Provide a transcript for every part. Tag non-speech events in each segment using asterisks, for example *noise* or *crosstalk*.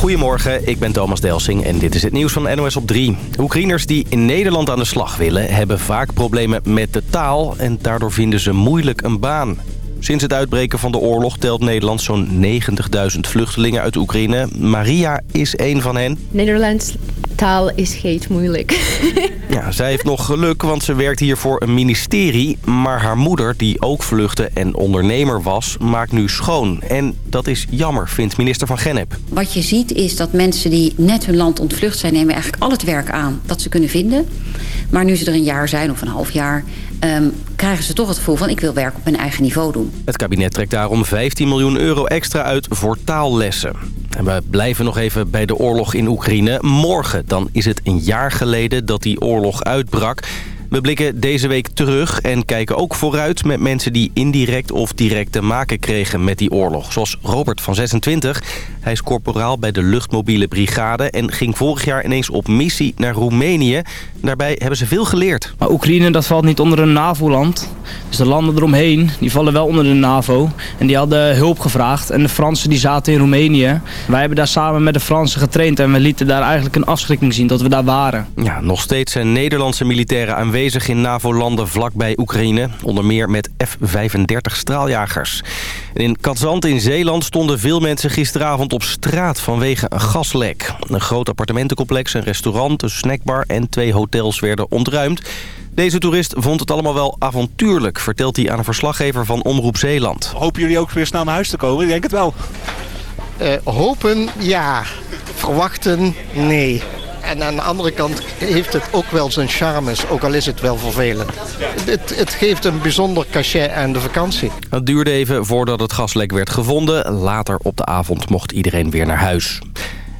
Goedemorgen, ik ben Thomas Delsing en dit is het nieuws van NOS op 3. Oekraïners die in Nederland aan de slag willen... hebben vaak problemen met de taal en daardoor vinden ze moeilijk een baan. Sinds het uitbreken van de oorlog telt Nederland zo'n 90.000 vluchtelingen uit Oekraïne. Maria is een van hen. Nederlands taal is heet moeilijk. *laughs* Ja, zij heeft nog geluk, want ze werkt hier voor een ministerie. Maar haar moeder, die ook vluchtte en ondernemer was, maakt nu schoon. En dat is jammer, vindt minister van Gennep. Wat je ziet is dat mensen die net hun land ontvlucht zijn... nemen eigenlijk al het werk aan dat ze kunnen vinden. Maar nu ze er een jaar zijn of een half jaar... ehm, krijgen ze toch het gevoel van ik wil werk op mijn eigen niveau doen. Het kabinet trekt daarom 15 miljoen euro extra uit voor taallessen. En we blijven nog even bij de oorlog in Oekraïne. Morgen, dan is het een jaar geleden dat die oorlog uitbrak. We blikken deze week terug en kijken ook vooruit met mensen die indirect of direct te maken kregen met die oorlog. Zoals Robert van 26. Hij is corporaal bij de luchtmobiele brigade en ging vorig jaar ineens op missie naar Roemenië. Daarbij hebben ze veel geleerd. Maar Oekraïne dat valt niet onder een NAVO-land. Dus de landen eromheen die vallen wel onder de NAVO. En die hadden hulp gevraagd. En de Fransen die zaten in Roemenië. Wij hebben daar samen met de Fransen getraind. En we lieten daar eigenlijk een afschrikking zien dat we daar waren. Ja, nog steeds zijn Nederlandse militairen aanwezig in NAVO-landen vlakbij Oekraïne. Onder meer met F-35 straaljagers. En in Katzand in Zeeland stonden veel mensen gisteravond op straat vanwege een gaslek. Een groot appartementencomplex, een restaurant, een snackbar en twee hotels werden ontruimd. Deze toerist vond het allemaal wel avontuurlijk, vertelt hij aan een verslaggever van Omroep Zeeland. Hopen jullie ook weer snel naar huis te komen? Ik denk het wel. Eh, hopen, ja. Verwachten, nee. En aan de andere kant heeft het ook wel zijn charmes, ook al is het wel vervelend. Het, het geeft een bijzonder cachet aan de vakantie. Het duurde even voordat het gaslek werd gevonden. Later op de avond mocht iedereen weer naar huis.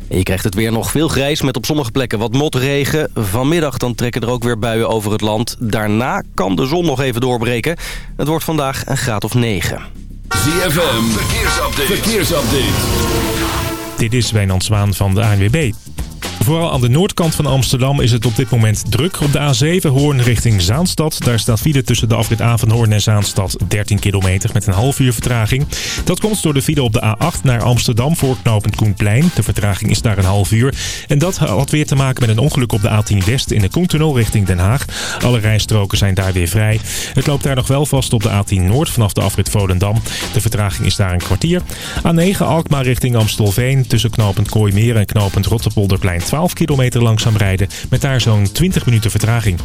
En je krijgt het weer nog veel grijs met op sommige plekken wat motregen. Vanmiddag dan trekken er ook weer buien over het land. Daarna kan de zon nog even doorbreken. Het wordt vandaag een graad of 9. ZFM, verkeersupdate. verkeersupdate. Dit is Wijnand Zwaan van de ANWB. Vooral aan de noordkant van Amsterdam is het op dit moment druk. Op de A7 Hoorn richting Zaanstad. Daar staat file tussen de afrit A van Hoorn en Zaanstad 13 kilometer met een half uur vertraging. Dat komt door de file op de A8 naar Amsterdam voor knooppunt Koenplein. De vertraging is daar een half uur. En dat had weer te maken met een ongeluk op de A10 West in de Koentunnel richting Den Haag. Alle rijstroken zijn daar weer vrij. Het loopt daar nog wel vast op de A10 Noord vanaf de afrit Volendam. De vertraging is daar een kwartier. A9 Alkmaar richting Amstelveen tussen knooppunt Kooimeer en knooppunt Rotterpolderplein 12 kilometer langzaam rijden met daar zo'n 20 minuten vertraging.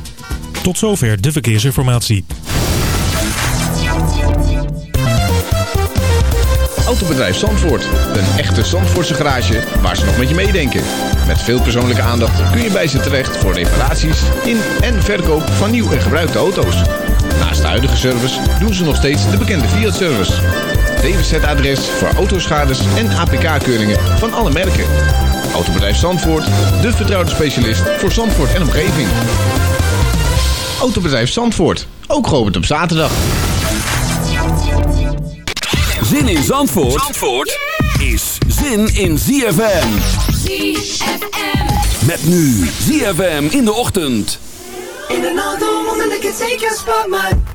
Tot zover de verkeersinformatie. Autobedrijf Zandvoort. Een echte Zandvoortse garage waar ze nog met je meedenken. Met veel persoonlijke aandacht kun je bij ze terecht voor reparaties in en verkoop van nieuw en gebruikte auto's. Naast de huidige service doen ze nog steeds de bekende Fiat-service. DWZ-adres voor autoschades en APK-keuringen van alle merken. Autobedrijf Zandvoort, de vertrouwde specialist voor Zandvoort en omgeving. Autobedrijf Zandvoort, ook geopend op zaterdag. Zin in Zandvoort, Zandvoort is zin in ZFM. ZFM. Met nu ZFM in de ochtend. In another woman that can take your spot, my.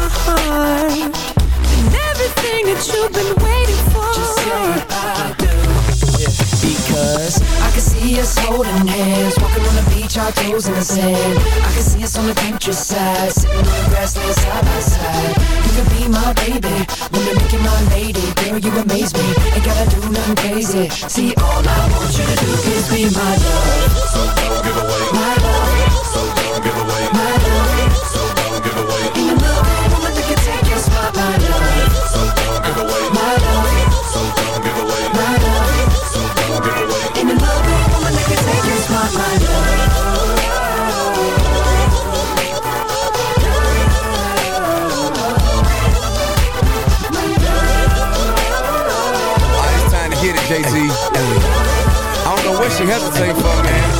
And everything that you've been waiting for. I. Because I can see us holding hands, walking on the beach, our toes in the sand. I can see us on the countryside, sitting on the grassland side by side. You can be my baby, you make you my lady. Girl, you amaze me, ain't gotta do nothing crazy. See, all I want you to do is be my love. So don't have to take for, me.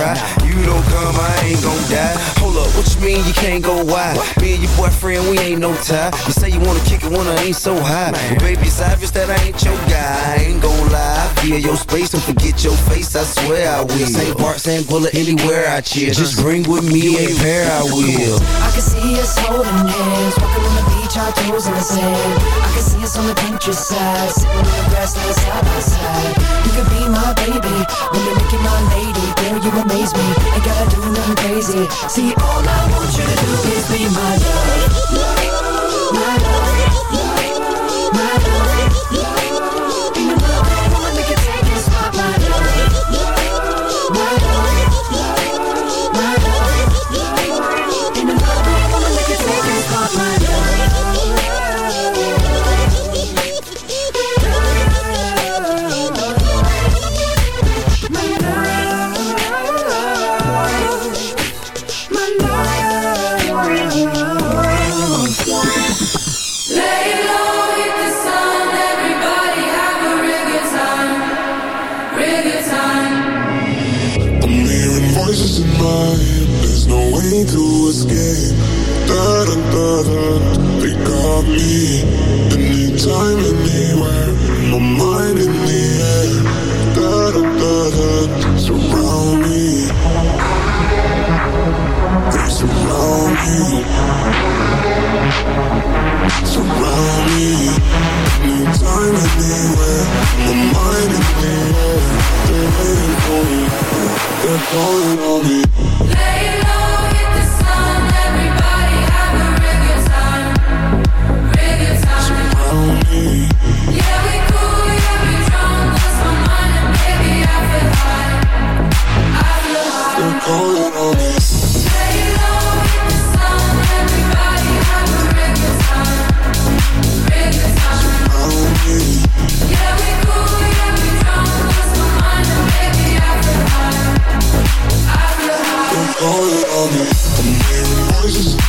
You don't come, I ain't gon' die. Hold up, what you mean you can't go wide? Me and your boyfriend, we ain't no tie. You say you wanna kick it when I ain't so high. Well, baby, it's obvious that I ain't your guy. I ain't gon' lie. I feel your space and forget your face, I swear I will. St. Bart, St. Bullet, anywhere I chill. Just bring with me a pair, I will. I can see us holding hands, walking on the beach, our toes in the sand. I can see us on the countryside, sitting on the grassland side by side. You can be my baby, you amaze me, ain't gotta do nothing crazy. See, all I want you to do is be my love.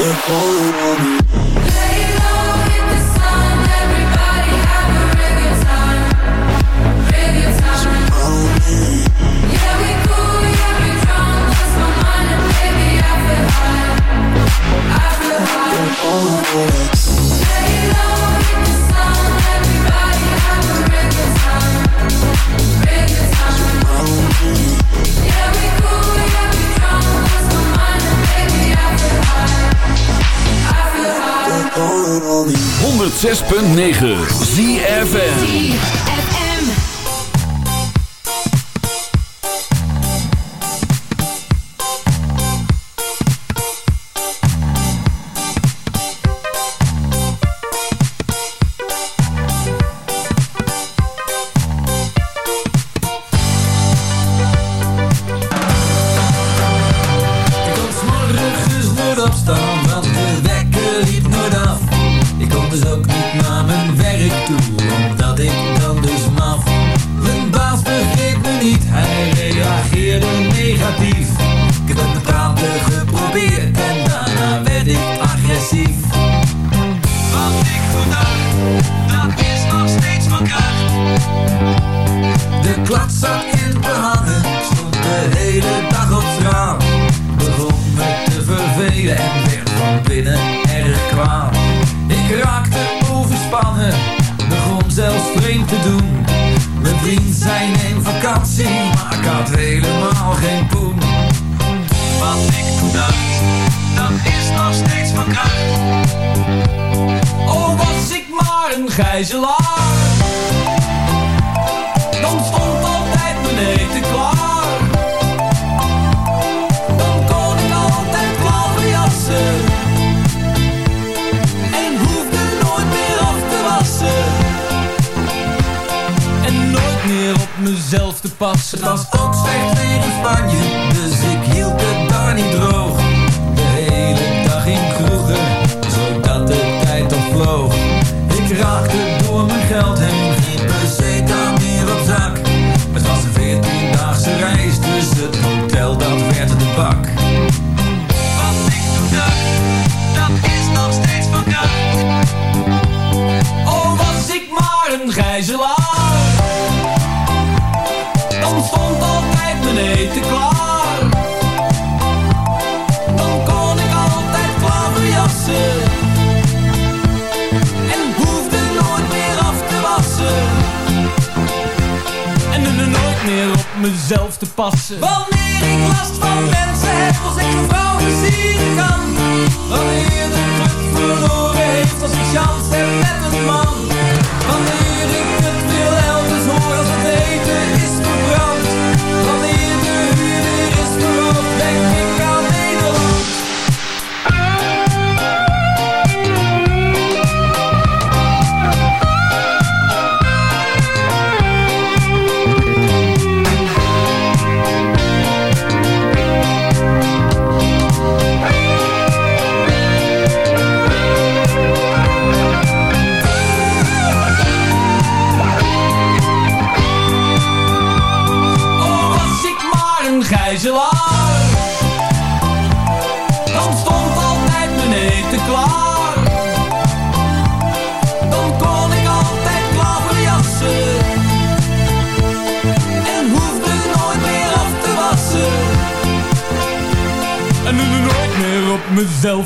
They're calling on me. Lay 106.9 ZFN van raakte door mijn geld heen. op mezelf te passen. Wanneer ik last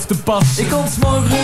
de bas. Ik kom morgen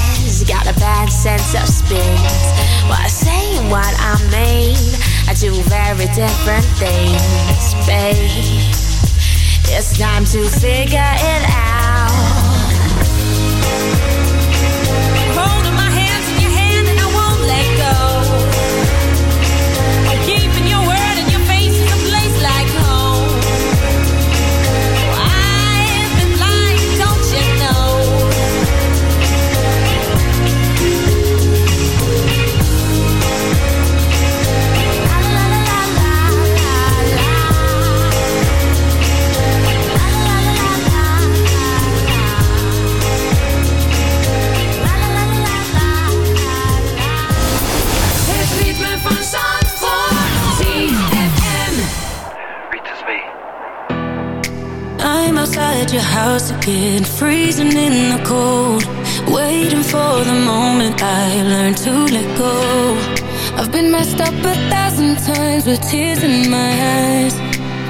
Bad sense of spins. What I say what I mean are two very different things, babe. It's time to figure it out. Your house again, freezing in the cold. Waiting for the moment I learn to let go. I've been messed up a thousand times with tears in my eyes.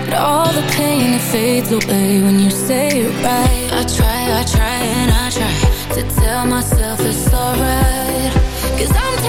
But all the pain it fades away when you say it right. I try, I try, and I try to tell myself it's alright. Cause I'm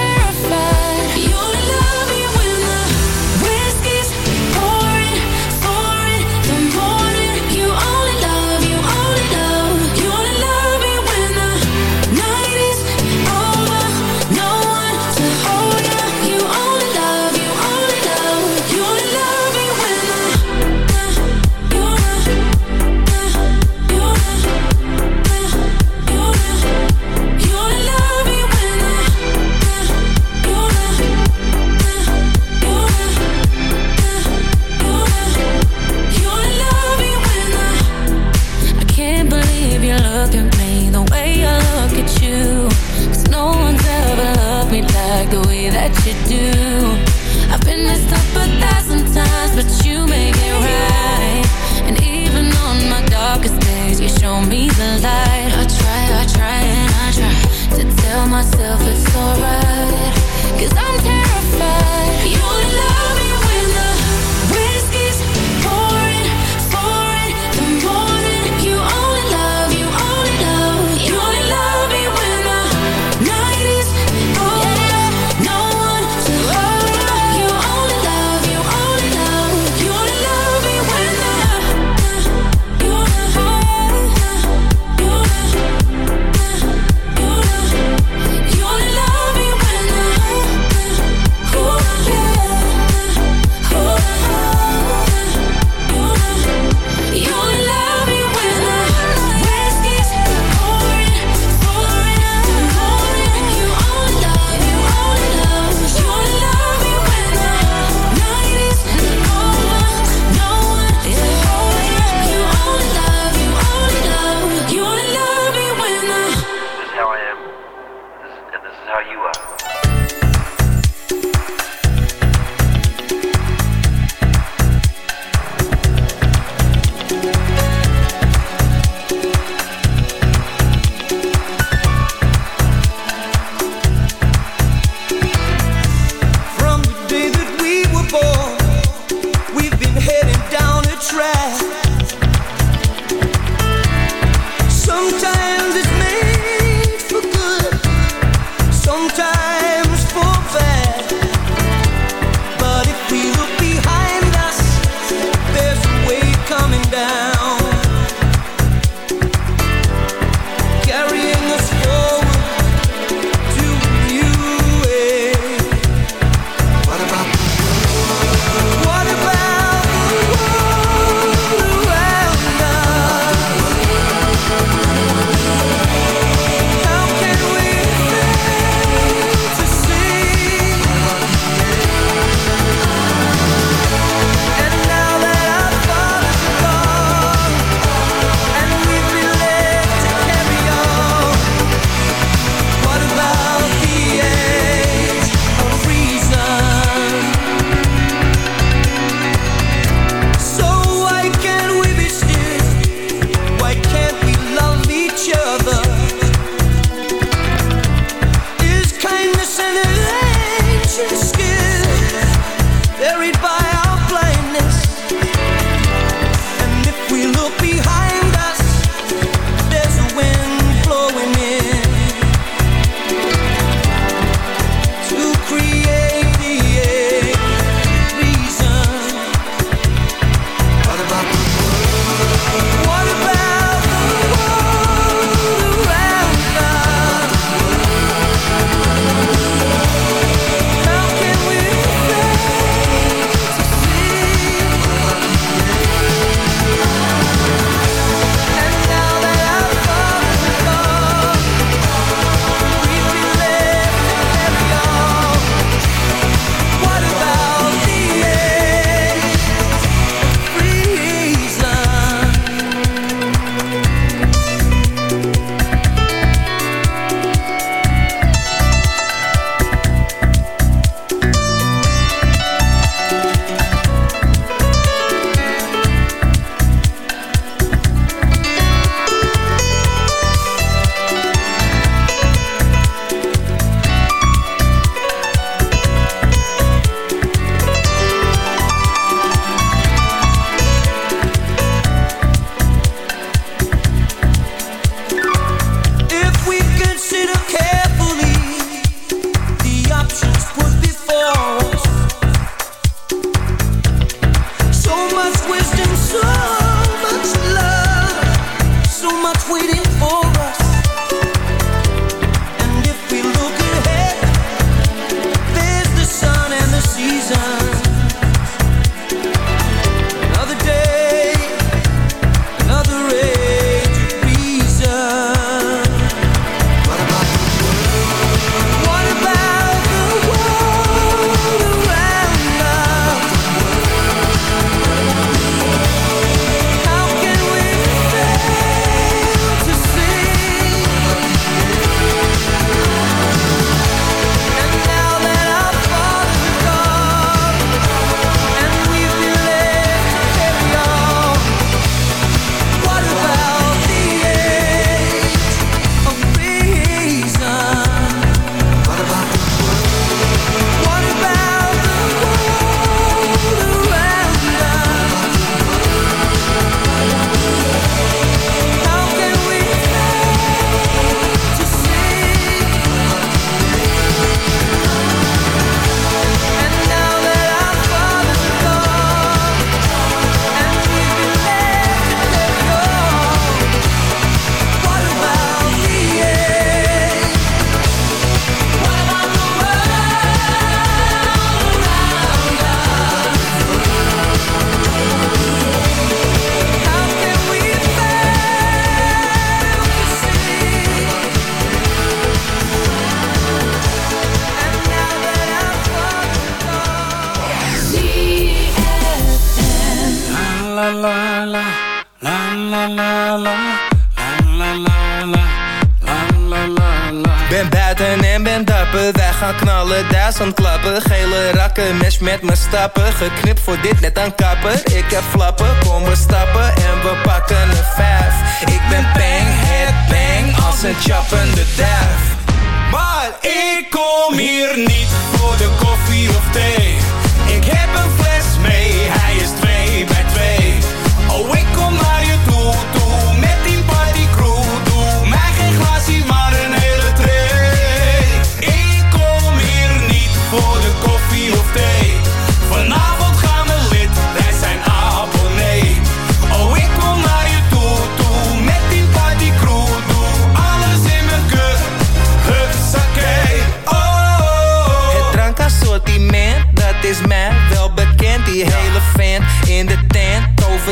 stappen Geknipt voor dit net aan kapper Ik heb flappen, kom we stappen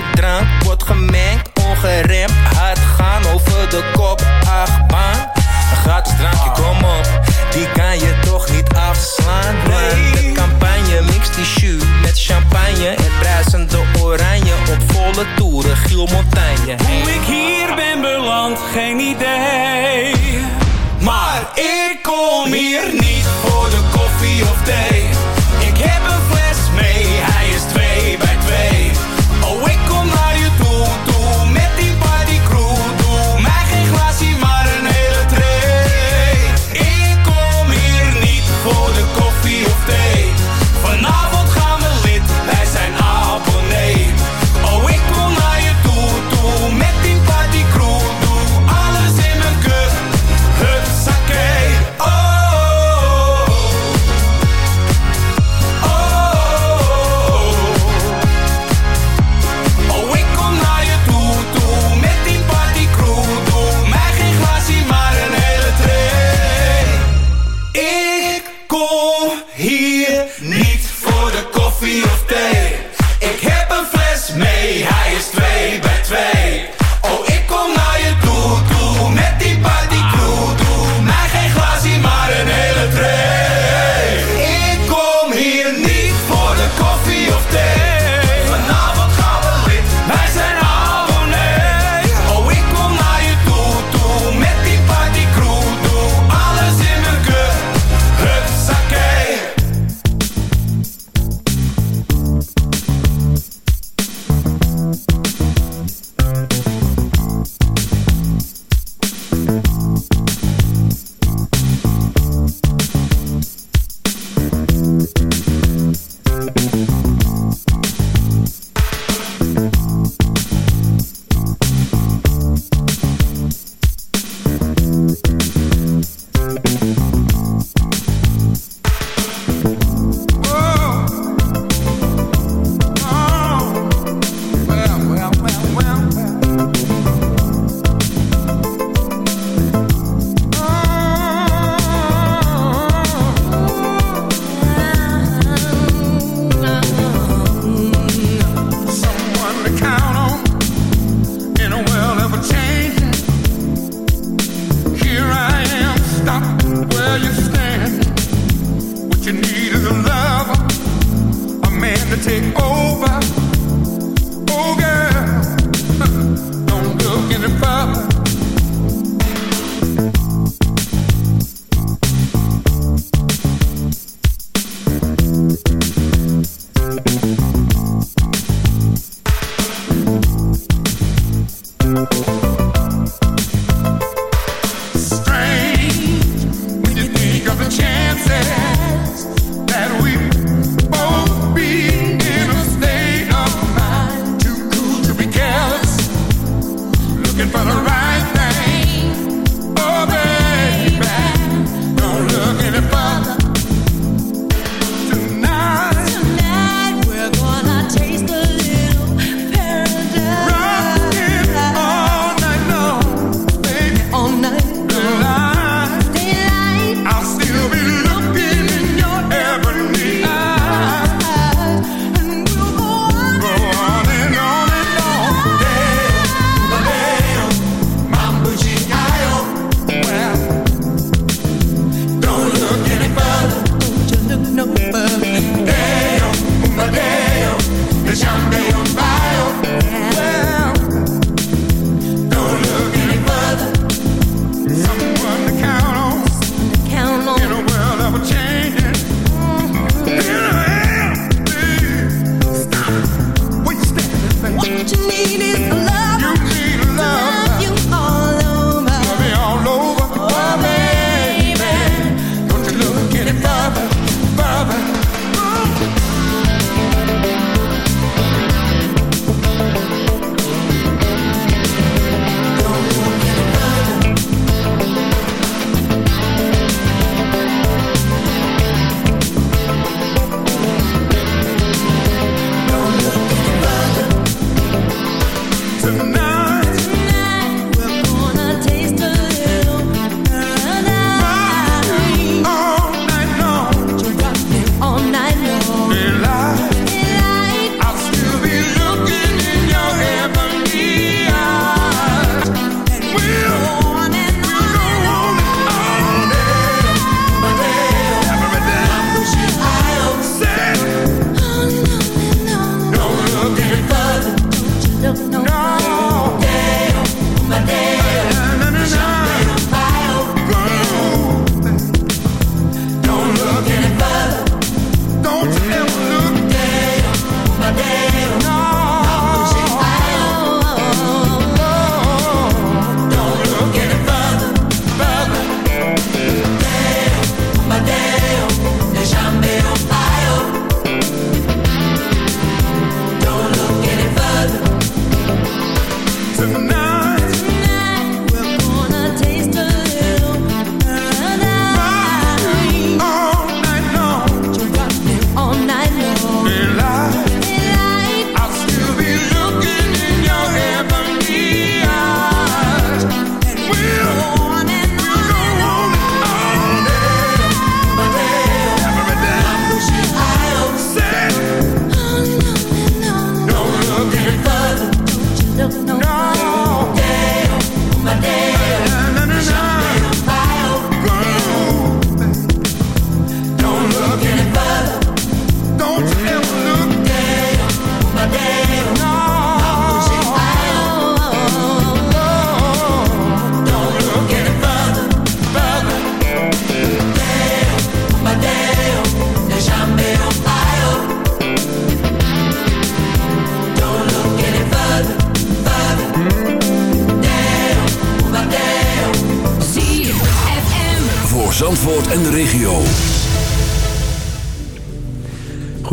achteraan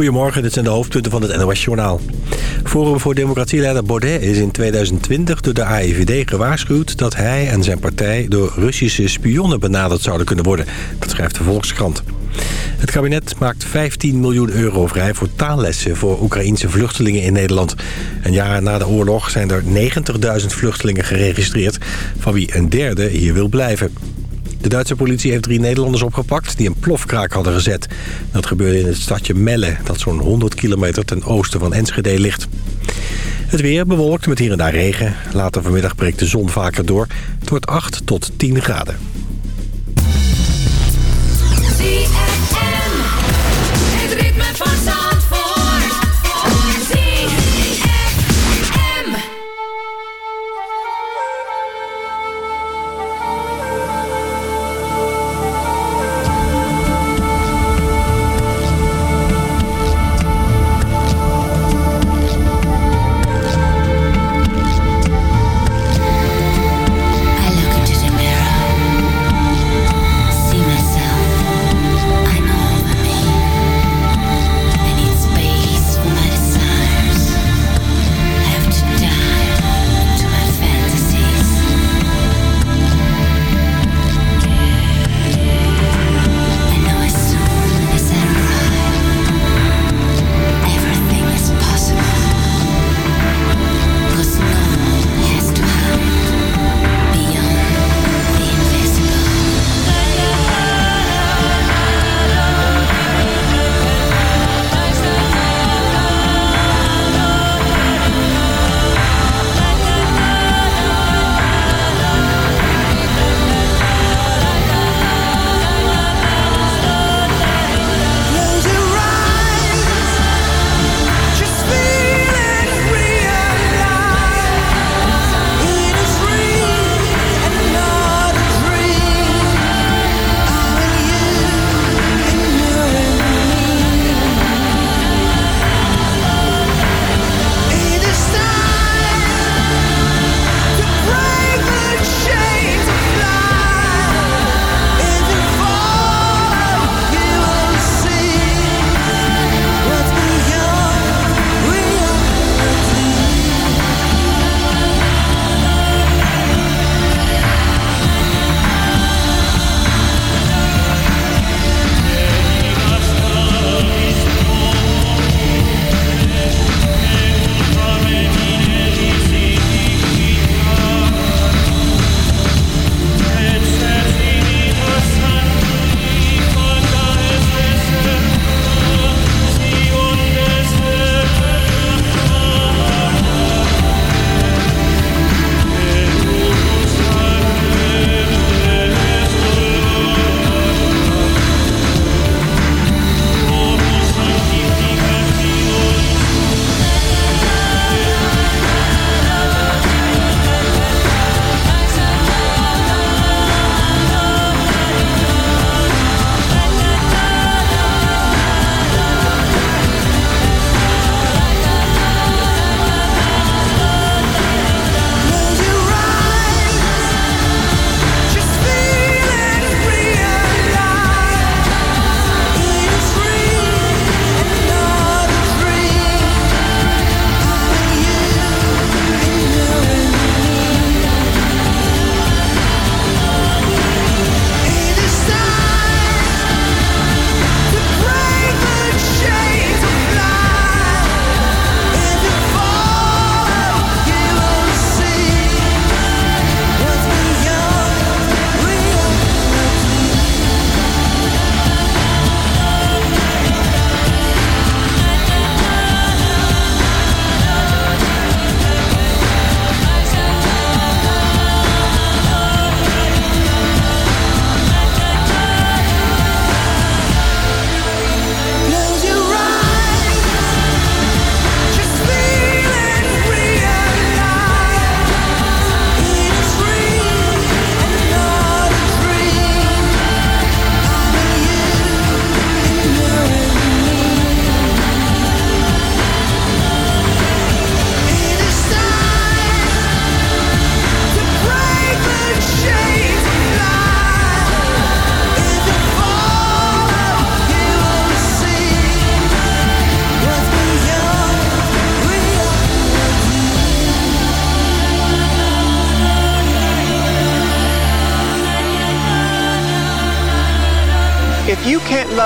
Goedemorgen, dit zijn de hoofdpunten van het NOS-journaal. Forum voor Democratieleider Baudet is in 2020 door de AIVD gewaarschuwd... dat hij en zijn partij door Russische spionnen benaderd zouden kunnen worden. Dat schrijft de Volkskrant. Het kabinet maakt 15 miljoen euro vrij voor taallessen voor Oekraïense vluchtelingen in Nederland. Een jaar na de oorlog zijn er 90.000 vluchtelingen geregistreerd, van wie een derde hier wil blijven. De Duitse politie heeft drie Nederlanders opgepakt die een plofkraak hadden gezet. Dat gebeurde in het stadje Melle, dat zo'n 100 kilometer ten oosten van Enschede ligt. Het weer bewolkt met hier en daar regen. Later vanmiddag breekt de zon vaker door. Het wordt 8 tot 10 graden.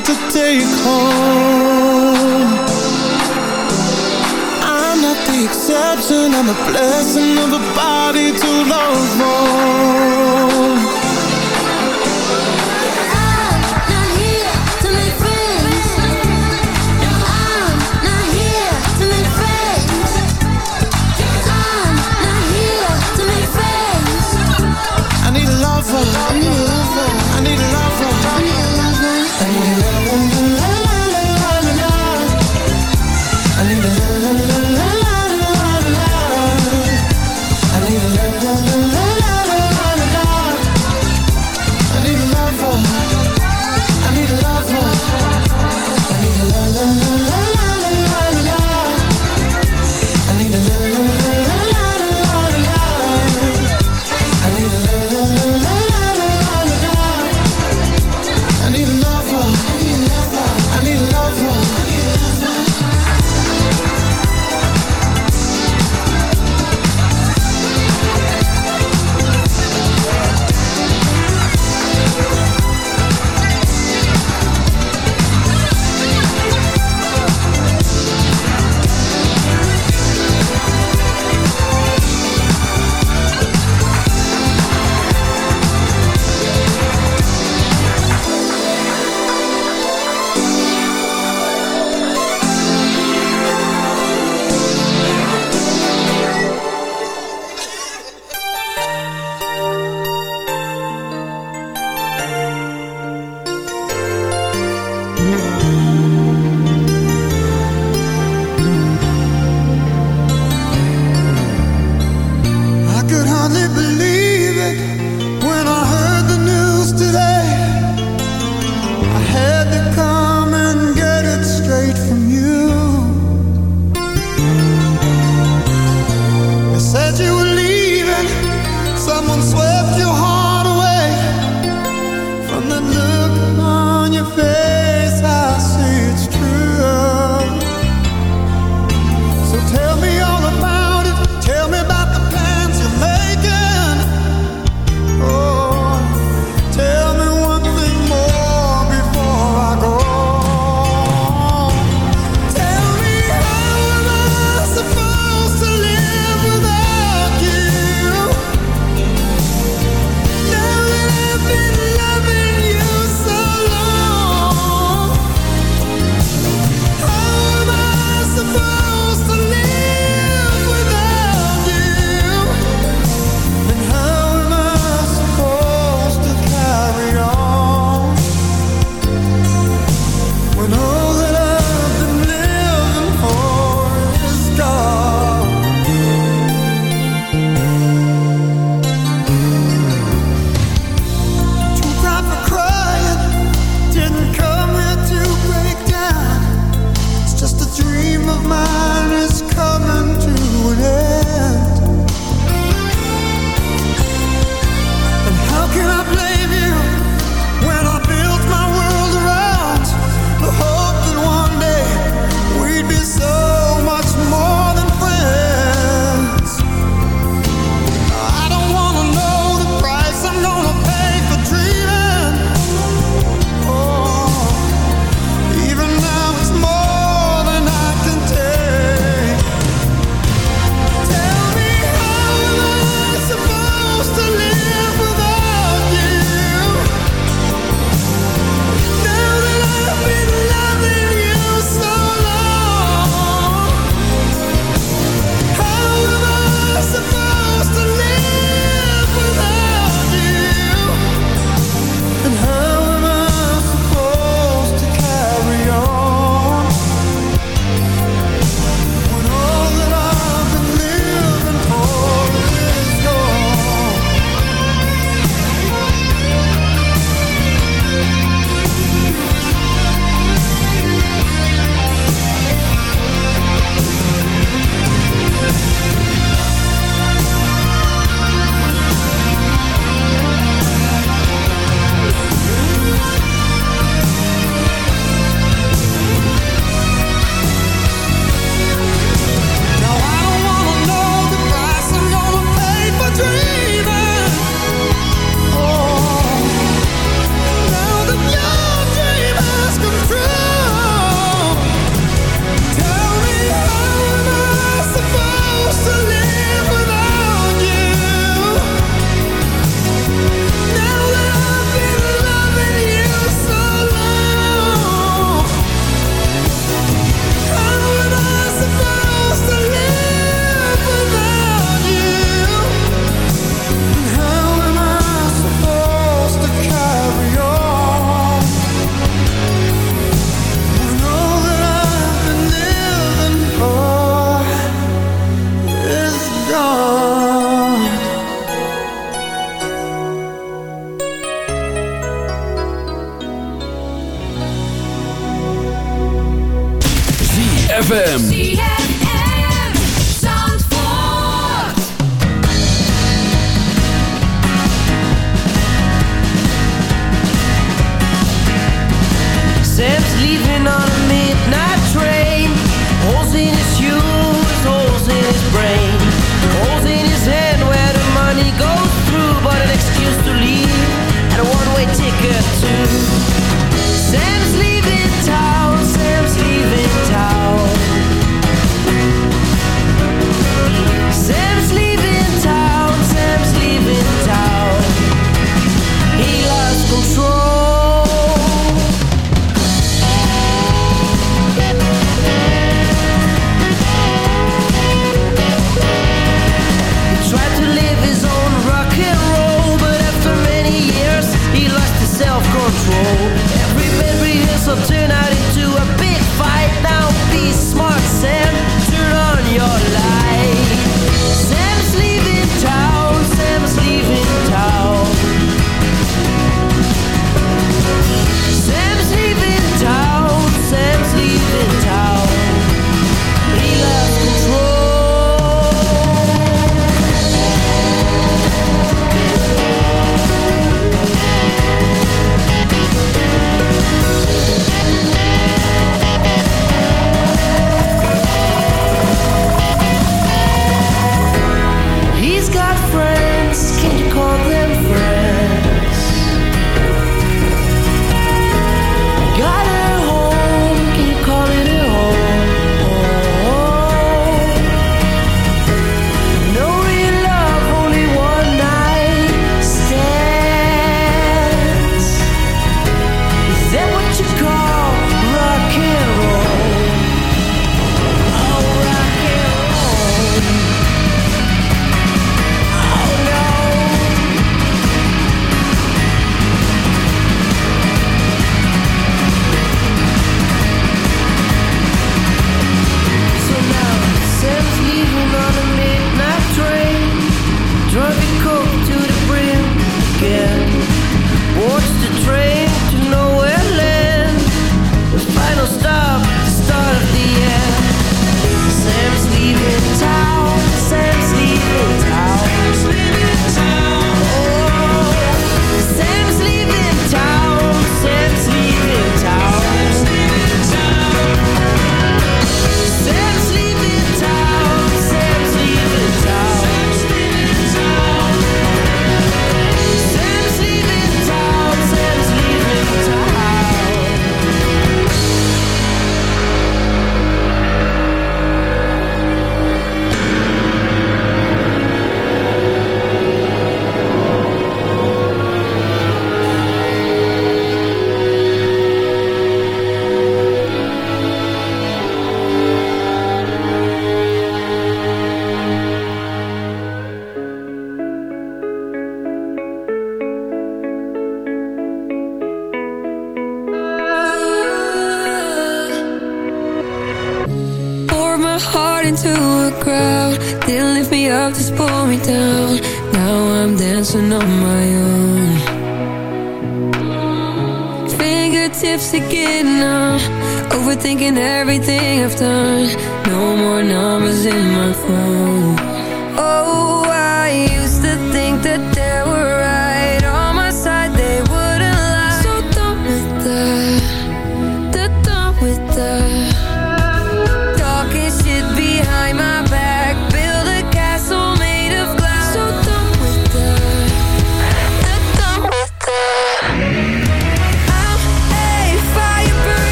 To take home. I'm not the exception, I'm a blessing of a body to love on.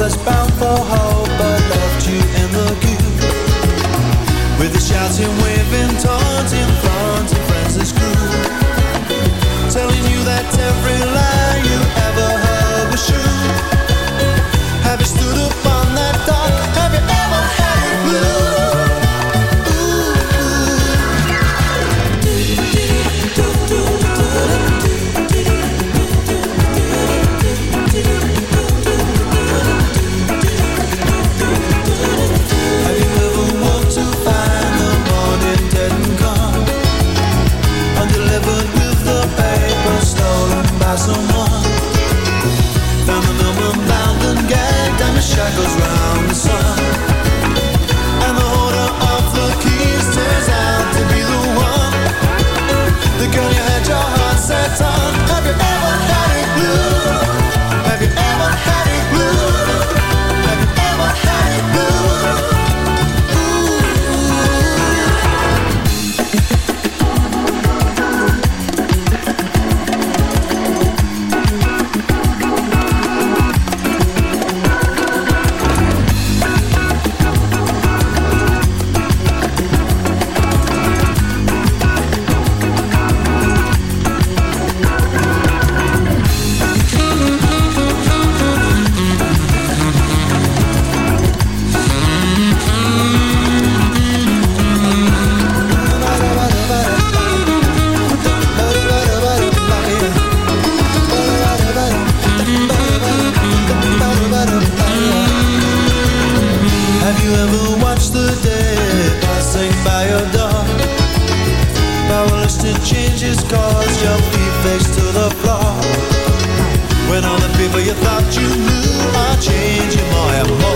us bound for home. watch the day passing by your door. Powerless to change its course Your feet face to the floor. When all the people you thought you knew Are changing more and more